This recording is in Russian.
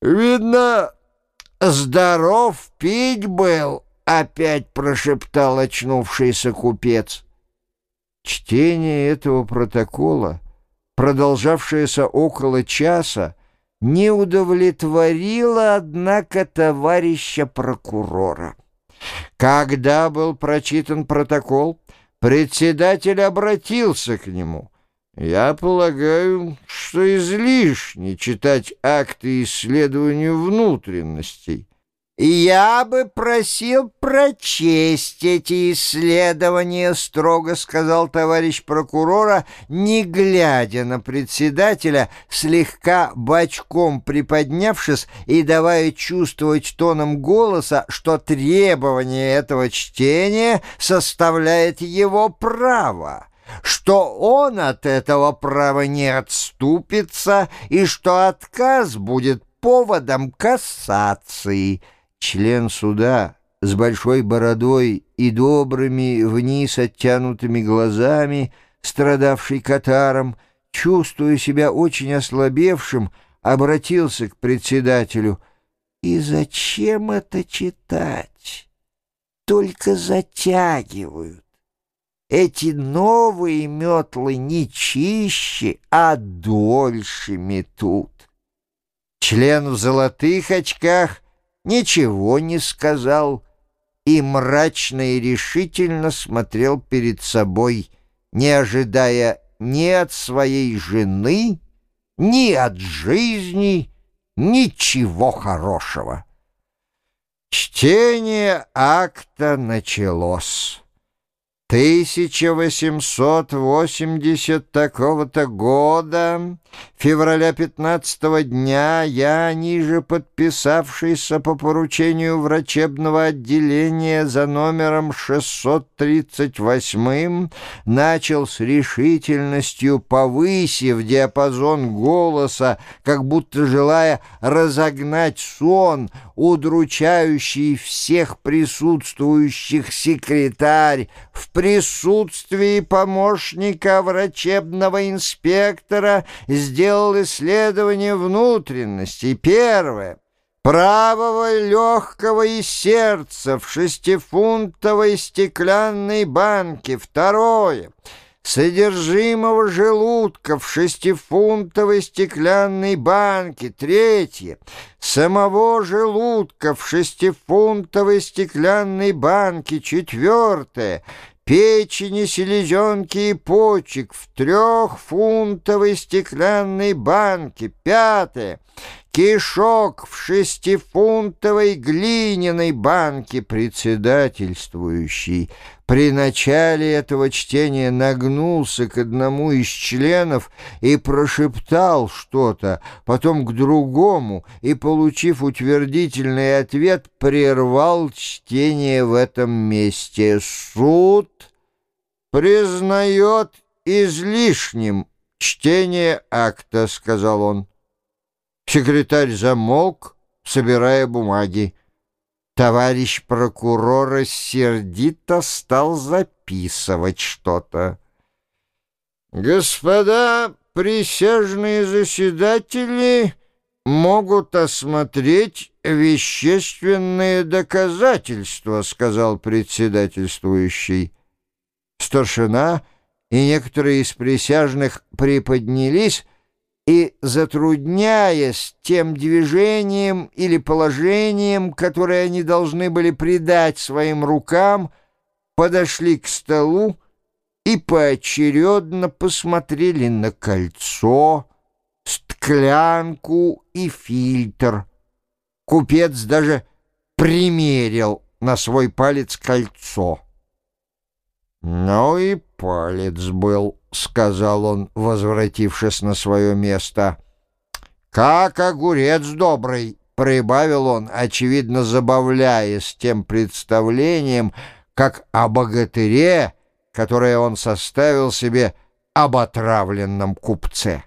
«Видно, здоров пить был», — опять прошептал очнувшийся купец. Чтение этого протокола, продолжавшееся около часа, не удовлетворило, однако, товарища прокурора. Когда был прочитан протокол, председатель обратился к нему. «Я полагаю, что излишне читать акты исследования внутренностей». «Я бы просил прочесть эти исследования», — строго сказал товарищ прокурора, не глядя на председателя, слегка бочком приподнявшись и давая чувствовать тоном голоса, что требование этого чтения составляет его право что он от этого права не отступится и что отказ будет поводом кассации — член суда с большой бородой и добрыми вниз оттянутыми глазами, страдавший катаром, чувствуя себя очень ослабевшим, обратился к председателю. «И зачем это читать? Только затягивают. Эти новые метлы не чище, а дольше метут». Член в золотых очках — ничего не сказал и мрачно и решительно смотрел перед собой, не ожидая ни от своей жены, ни от жизни ничего хорошего. Чтение акта началось. 1880 такого-то года, февраля 15 дня, я, ниже подписавшийся по поручению врачебного отделения за номером 638, начал с решительностью, повысив диапазон голоса, как будто желая разогнать сон, удручающий всех присутствующих секретарь, в присутствии помощника врачебного инспектора сделал исследование внутренности. Первое. Правого легкого и сердца в шестифунтовой стеклянной банке. Второе содержимого желудка в шестифунтовой стеклянной банке. Третье. Самого желудка в шестифунтовой стеклянной банке. Четвертое печени, селезенки и почек в трехфунтовой стеклянной банке. Пятое. Кишок в шестифунтовой глиняной банке председательствующий. При начале этого чтения нагнулся к одному из членов и прошептал что-то, потом к другому, и, получив утвердительный ответ, прервал чтение в этом месте. Суд признает излишним чтение акта, — сказал он. Секретарь замолк, собирая бумаги. Товарищ прокурора сердито стал записывать что-то. «Господа присяжные заседатели могут осмотреть вещественные доказательства», — сказал председательствующий. Старшина и некоторые из присяжных приподнялись, и, затрудняясь тем движением или положением, которое они должны были придать своим рукам, подошли к столу и поочередно посмотрели на кольцо, стклянку и фильтр. Купец даже примерил на свой палец кольцо. Ну и палец был —— сказал он, возвратившись на свое место. «Как огурец добрый!» — прибавил он, очевидно забавляясь тем представлением, как о богатыре, которое он составил себе об отравленном купце.